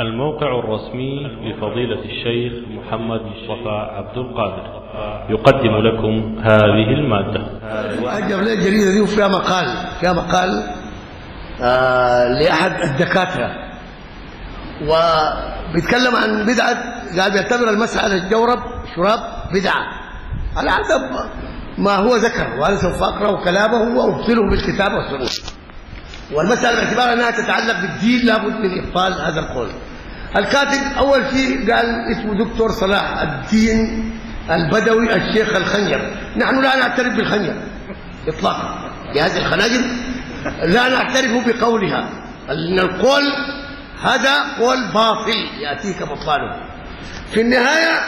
الموقع الرسمي لفضيلة الشيخ محمد مصطفى عبد القادر. يقدم لكم هذه المادة. أجب لي الجريدة دي وفيها مقال فيها مقال آه لأحد الدكاترة. وبيتكلم عن بدعة قال بيعتبر المسألة الجورب شراب بدعة. على حسب ما هو ذكر وأنا سوف أقرأ كلامه وأبطله بالكتاب والسنة. والمسألة باعتبار أنها تتعلق بالدين لابد من إبطال هذا القول. الكاتب أول شيء قال اسمه دكتور صلاح الدين البدوي الشيخ الخنجر. نحن لا نعترف بالخنجر إطلاقا. بهذه الخناجر لا نعترف بقولها. أن القول هذا قول باطل يأتيك بطلانه في النهاية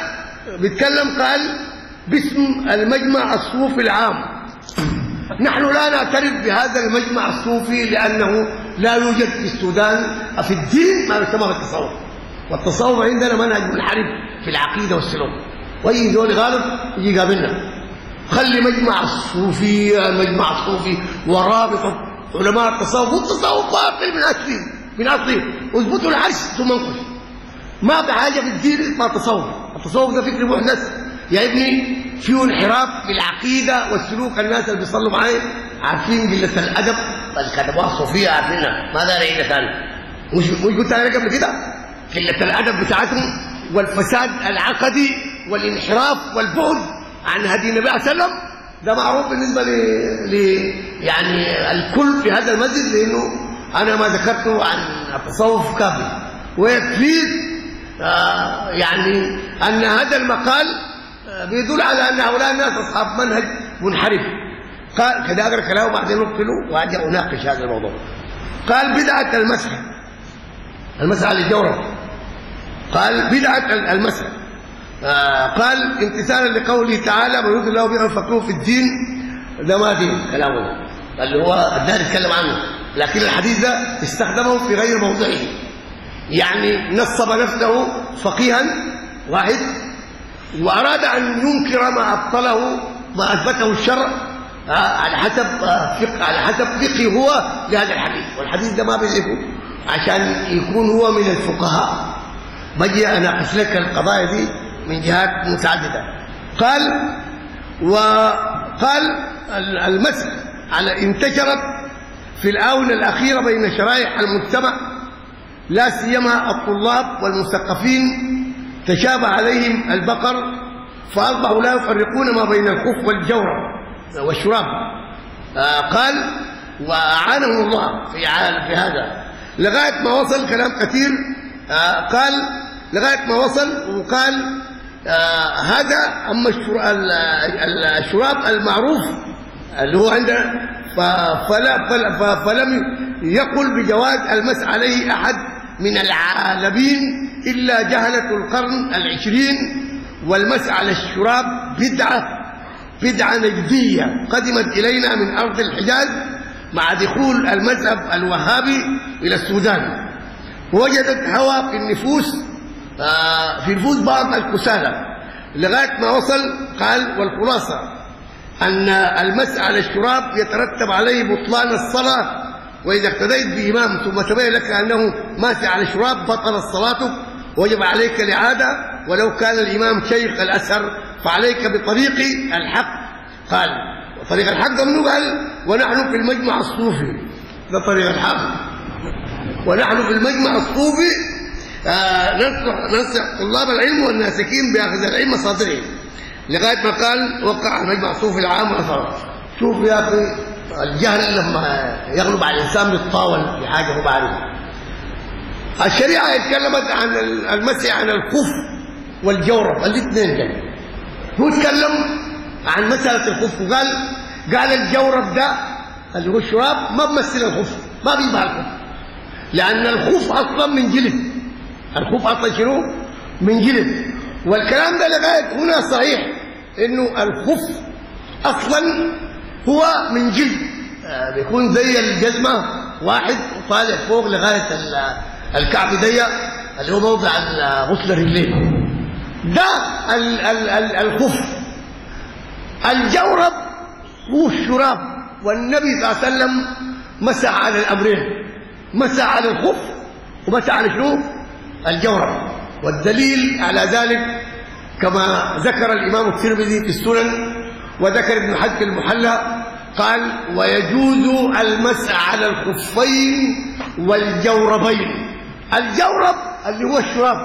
بيتكلم قال باسم المجمع الصوفي العام. نحن لا نعترف بهذا المجمع الصوفي لأنه لا يوجد في السودان في الدين ما يسمى بالتصوف. والتصوف عندنا منهج منحرف في العقيدة والسلوك. وأي دول غالب يجي يقابلنا. خلي مجمع الصوفي المجمع الصوفي ورابطة علماء التصوف والتصوف باطل من أصله من أصله اثبتوا العرش ثم انقش. ما في حاجة في الدين اسمها تصوف. التصوف ده فكر محدث. يا ابني فيه انحراف في العقيدة والسلوك الناس اللي بيصلوا معايا. عارفين قلة الأدب؟ الكتبات الصوفيه عارفينها. ما دار عيدة ثاني مش مش قلت أنا قبل كده؟ قلة الأدب بتاعتهم والفساد العقدي والانحراف والبعد عن هدي النبي صلى الله عليه وسلم ده معروف بالنسبة ل... ل يعني الكل في هذا المسجد لأنه أنا ما ذكرته عن التصوف كافي ويكفيك آه يعني أن هذا المقال بيدل على أن هؤلاء الناس أصحاب منهج منحرف. قال كده اقرا كلامه وبعدين نقتله وأرجع أناقش هذا الموضوع. قال بدعة المسح المسح للجورب قال بدعة المسح آه قال امتثالا لقوله تعالى من يريد الله به فقهه في الدين ده ما دين كلامه اللي هو الدار يتكلم عنه. لكن الحديث ده استخدمه في غير موضعه. يعني نصب نفسه فقيها واحد وأراد أن ينكر ما أبطله ما أثبته الشرع على حسب فقه على حسب فقه هو لهذا الحديث. والحديث ده ما بيعرفه عشان يكون هو من الفقهاء. بجي أناقش لك القضايا دي من جهات متعددة. قال وقال المسح على انتشرت في الآونة الأخيرة بين شرائح المجتمع لا سيما الطلاب والمثقفين تشابه عليهم البقر فأصبحوا لا يفرقون ما بين الخف والجورب والشراب. آه قال وأعانهم الله في في هذا. لغاية ما وصل كلام كثير آه قال لغاية ما وصل وقال آه هذا أما الشراب المعروف اللي هو عندنا فلا فلم يقل بجواز المس عليه أحد من العالمين إلا جهلة القرن العشرين والمس على الشراب بدعة بدعة نجدية قدمت إلينا من أرض الحجاز مع دخول المذهب الوهابي إلى السودان. وجدت هوى في النفوس في نفوس بعض الكسالى لغاية ما وصل قال والخلاصة أن المس على الشراب يترتب عليه بطلان الصلاة وإذا اقتديت بإمام ثم تبين لك أنه ماشي على شراب بطلت صلاتك وجب عليك الإعادة ولو كان الإمام شيخ الأسهر فعليك بطريق الحق. قال طريق الحق منه قال ونحن في المجمع الصوفي. ده طريق الحق. ونحن في المجمع الصوفي آه ننصح ننصح طلاب العلم والناسكين بأخذ العلم مصادرهم لغاية ما قال وقع المجمع الصوفي العام وأثر شوف يا أخي الجهل لما يغلب على الإنسان بيتطاول في حاجة هو بعرفها. الشريعة اتكلمت عن المسح عن الخف والجورب الاثنين دول هو اتكلم عن مسألة الخف وقال قال الجورب ده اللي هو الشراب ما بمثل الخف ما بيبقى الخف. لأن الخف أصلا من جلد. الخف أصلا شنو؟ من جلد. والكلام ده لغاية هنا صحيح إنه الخف أصلا هو من جلد. آه بيكون زي الجزمة واحد وطالع فوق لغاية الكعب ضيق اللي هو موضع غسل الرجلين. ده ال ال ال الخف. الجورب هو الشراب. والنبي صلى الله عليه وسلم مسح على الأمرين. مسح على الخف ومسح على شنو؟ الجورب. والدليل على ذلك كما ذكر الإمام الترمذي في السنن وذكر ابن حجر المحلى قال ويجوز المسح على الخفين والجوربين. الجورب اللي هو الشراب.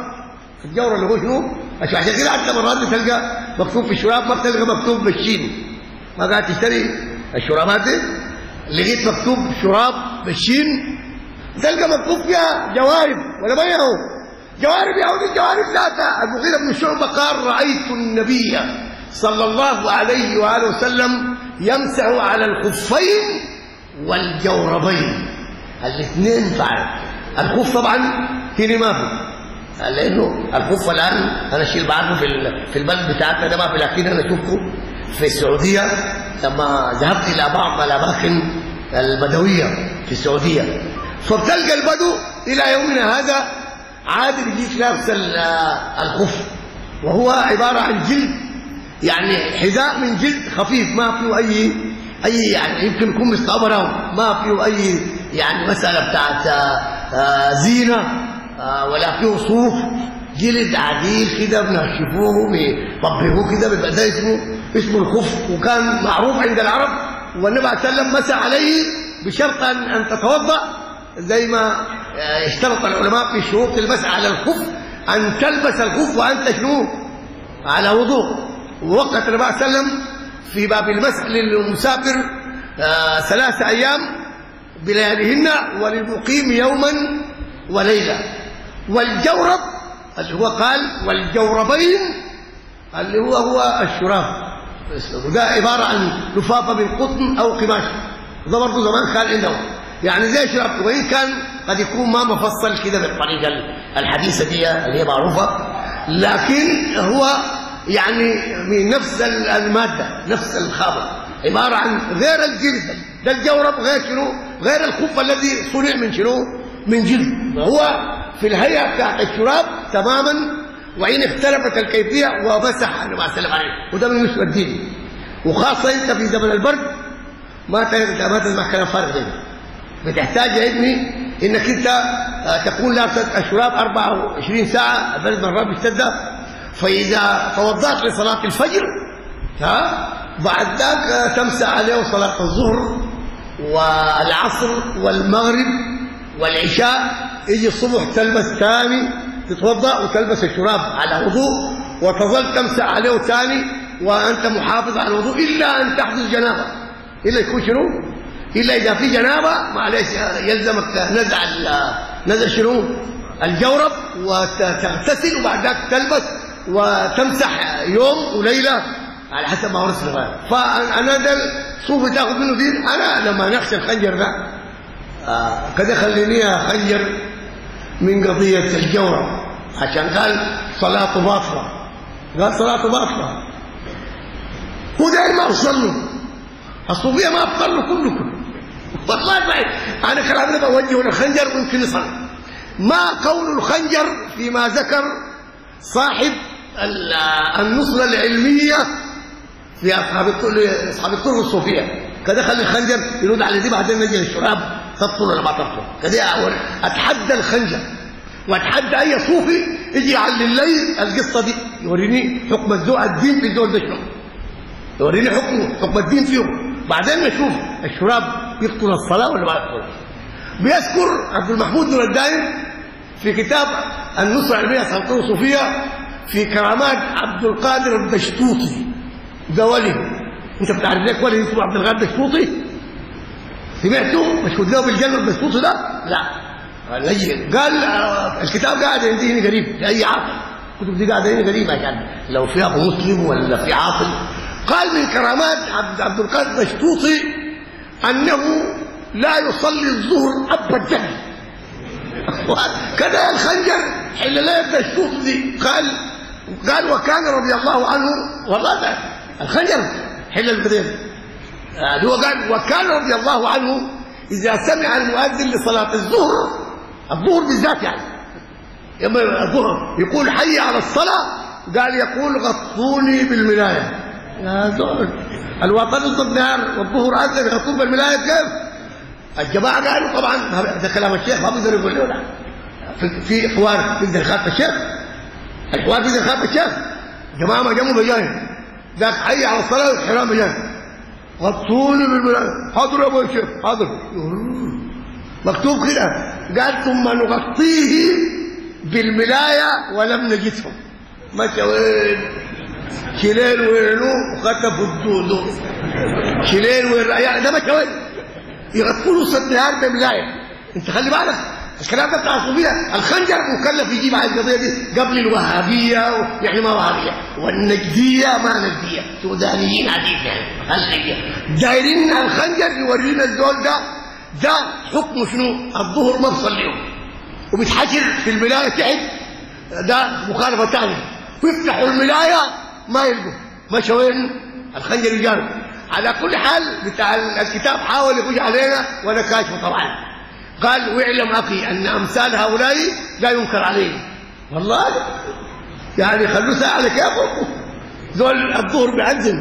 الجورب اللي هو شنو؟ عشان كده حتى مرات تلقى مكتوب في الشراب ما بتلقى مكتوب بالشين. ما قاعد تشتري الشرابات دي؟ لقيت مكتوب شراب بالشين تلقى مكتوب فيها جوارب ولا ما هو جوارب ولد الجوارب ذاتها. المغيرة بن شعبة قال رأيت النبي صلى الله عليه وآله وسلم يمسح على الخفين والجوربين. الاثنين فعل الخف طبعا في لأنه الخف الآن أنا الشيء اللي بعرفه في في البلد بتاعتنا ده ما في لكن أنا أشوفه في السعودية لما ذهبت إلى بعض الأماكن البدويه في السعودية. فبتلقى البدو إلى يومنا هذا عادي يجيك لابس الخف وهو عبارة عن جلد يعني حذاء من جلد خفيف ما فيه اي أي يعني يمكن يكون مستعمره ما فيه أي يعني مسألة بتاعت زينة ولا فيه صوف. جلد عديل كده بنشفوه بيطبقوه كده بيبقى ده اسمه اسمه الخف. وكان معروف عند العرب والنبي عليه وسلم مسح عليه بشرط ان تتوضأ زي ما اشترط العلماء في شروط المسح على الخف أن تلبس الخف وأنت شنو؟ على وضوء. ووقت النبي عليه وسلم في باب المسح للمسافر آه ثلاث أيام بلياليهن وللمقيم يوما وليلة. والجورب اللي هو قال والجوربين اللي هو هو الشراب. وده عبارة عن لفافه من قطن أو قماش. ده برضه زمان كان عندهم. يعني زي شراب وان كان قد يكون ما مفصل كده بالطريقة الحديثة دي اللي هي معروفة. لكن هو يعني من نفس المادة نفس الخابط عبارة عن غير الجلد. ده الجورب غير شنو؟ غير الخف الذي صنع من شنو؟ من جلد. وهو في الهيئة بتاعت الشراب تماما وإن اختلفت الكيفية ومسح النبي عليه السلام عليه وده من يسوى الدين وخاصة أنت في زمن البرد ما ما تسمع كلام فارغ بتحتاج يا ابني إنك أنت تكون لابس الشراب 24 ساعة البرد مرات بيشتد. فإذا توضأت لصلاة الفجر ها بعد ذاك تمسح عليه صلاة الظهر والعصر والمغرب والعشاء يجي الصبح تلبس ثاني تتوضأ وتلبس الشراب على وضوء وتظل تمسح عليه ثاني وأنت محافظ على الوضوء إلا أن تحدث جنابة. إلا يكون شنو؟ إلا إذا في جنابة معلش يلزمك نزع نزع شنو؟ الجورب وتغتسل وبعد ذاك تلبس وتمسح يوم وليلة. على حسب ما ورث الغايه فأنا ده صوفي تاخذ منه دين. أنا لما نخشى الخنجر ده آه كده خليني اخنجر من قضية الجورب عشان قال صلاته باطله قال صلاته باطله هو ده ما وصل له. الصوفية ما ابطل له كله والله ما أنا كلامي بوجهه للخنجر ويمكن يصل. ما قول الخنجر فيما ذكر صاحب النصره العلمية في اصحاب اصحاب الطرق الصوفيه كده خلي الخنجر يرد على دي بعدين نجي الشراب تبطل ولا ما تبطل كده أتحدى الخنجر وأتحدى أي صوفي يجي يعلي الليل القصة دي يوريني حكم الذوق الدين في الدول ده شنو. يوريني حكم حكم الدين فيهم. بعدين نشوف الشراب يقتل الصلاة ولا ما يقتل. بيذكر عبد المحمود نور الدايم في كتاب النصره العلميه السلطنه الصوفيه في كرامات عبد القادر الدشطوطي ده ولي. انت بتعرف ليك ولي اسمه عبد القادر الدشطوطي سمعته؟ مشهود له بالجنة الدشطوطي ده؟ لا. قال الكتاب قاعد عندي هنا قريب. لاي عاقل الكتب دي قاعدة هنا قريبة. عشان لو في ابو مسلم ولا في عاقل قال من كرامات عبد عبد القادر الدشطوطي أنه لا يصلي الظهر ابدا. كذا الخنجر حل لا يبدأ الشوط دي قال قال وكان رضي الله عنه والله ده الخنجر حل القدير هو قال وكان رضي الله عنه إذا سمع المؤذن لصلاة الظهر الظهر بالذات يعني. يوم الظهر يقول حي على الصلاة قال يقول غطوني بالملاية. يا زول الوطن ضد النار والظهر أذن يغطون بالملاية كيف؟ الجماعة قالوا طبعا ده كلام الشيخ ما بيقدر يقول له في في حوار تقدر خاطب الشيخ. الحوار تقدر خاطب الشيخ. جماعة ما جنبه بجانب ذاك حي على الصلاة والحرام بجانب غطوني بالملايه حاضر يا أبو الشيخ حاضر. مكتوب كده. قال ثم نغطيه بالملاية ولم نجدهم مشى وين شليل وينو وخطفوا الدودو. شليل وين يعني ده مشى وين يغطوا له صد نهار بملاية. انت خلي بالك. الكلام ده بتاع الصوفيه الخنجر مكلف يجيب على القضية دي قبل الوهابية يعني ما وهابية. والنجدية ما نجدية. سودانيين عديد يعني. دايرين الخنجر يورينا الزول ده. ده حكمه شنو؟ الظهر ما بصليهم. وبيتحشر في الملاية تحت. ده مخالفة ثانية ويفتحوا الملاية ما يلقوا. مشى وين؟ الخنجر يجارب. على كل حال بتاع الكتاب حاول يخش علينا وأنا كاشفه طبعا. قال واعلم أخي أن أمثال هؤلاء لا ينكر عليهم. والله يعني خلوه ساعة على كيفه دول الظهر بيعزم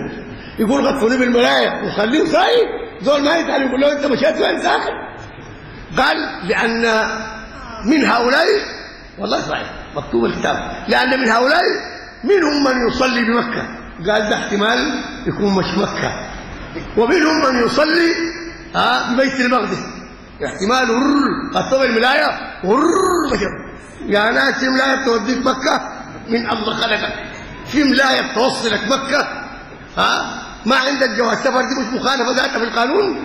يقول غطوني بالملايه وخليه سايب. دول ما يزعل يقول له أنت مشيت وين ساخن قال لأن من هؤلاء والله صحيح مكتوب الكتاب. لأن من هؤلاء منهم من يصلي بمكة. قال ده احتمال يكون مش مكة. ومنهم من يصلي آه ببيت المقدس. احتمال قطب الملاية بشر. يا ناس في ملاية توديك مكة من الله خلقك. في ملاية توصلك مكة. ها؟ ما عندك جواز سفر دي مش مخالفة ذاتها في القانون.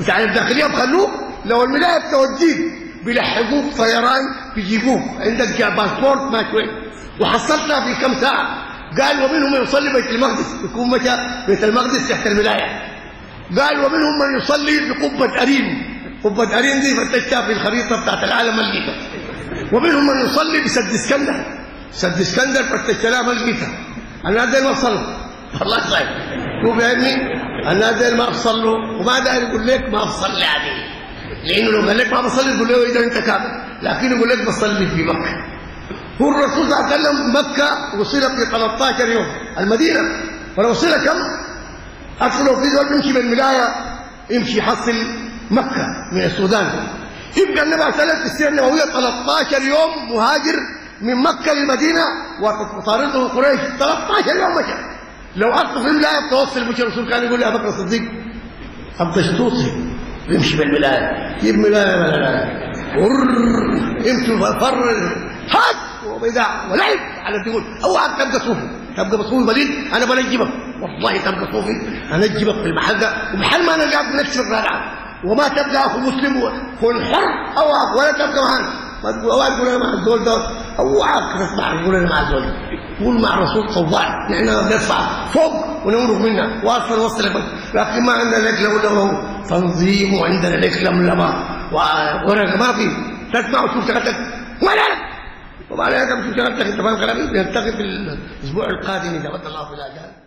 بتاع الداخليه بخلوك لو الملاية بتوديك بيلحقوك طيران بيجيبوك. عندك باسبورت ما شوي. وحصلتها في كم ساعة. قال ومنهم من يصلي بيت المقدس. يكون مشى بيت المقدس تحت الملاية. قال ومنهم من يصلي بقبة أريم. قبه اريم دي فتشتها في الخريطة بتاعت العالم ملقيتها ومنهم من يصلي بسد إسكندر. سد إسكندر فتشتها ملقيتها الناس دي ما صلوا. والله صحيح. شوف يا ابني الناس دي ما صلوا. وما داير يقول لك ما بصلي عليه لأنه لو قال لك ما بصلي تقول له إذا أنت كافر. لكن يقول لك بصلي في مكة. هو الرسول صلى الله عليه وسلم مكة وصل في 13 يوم. المدينة. ولو وصل كم؟ لو في زول بيمشي بالملاية. يمشي يحصل مكة من السودان. يبقى النبي عليه الصلاة في السيره النبوية 13 يوم مهاجر من مكة للمدينة وتطارده قريش. 13 يوم مشى. لو أصل في الملايه بتوصل مش الرسول كان يقول لابو بكر الصديق الدشطوطي يمشي بالملايه يجيب ملايه ولا لا يمشي فر هات وبيدع ولعب على تقول اوعى تبقى صوفي. تبقى صوفي بليد أنا بنجبك والله تبقى صوفي. انجبك في المحل ده. ومحل ما أنا قاعد نكسر الرادع وما تبقى أخو مسلم كن حر اوعى ولا تبقى معانا ما تقول اوعى تقول أنا مع الزول ده. اوعى تسمع تقول أنا مع الزول ده. قول مع الرسول طوال نحن ندفع فوق ونمرق منها واصل وصل لكن ما عندنا لك لو له تنظيم وعندنا لك لملمه ورقه ما في. تسمع وتشوف شغلتك. ما لا وبعدين كم شغلتك. انت فاهم كلامي؟ نلتقي في الأسبوع القادم إذا بدا الله في الاجال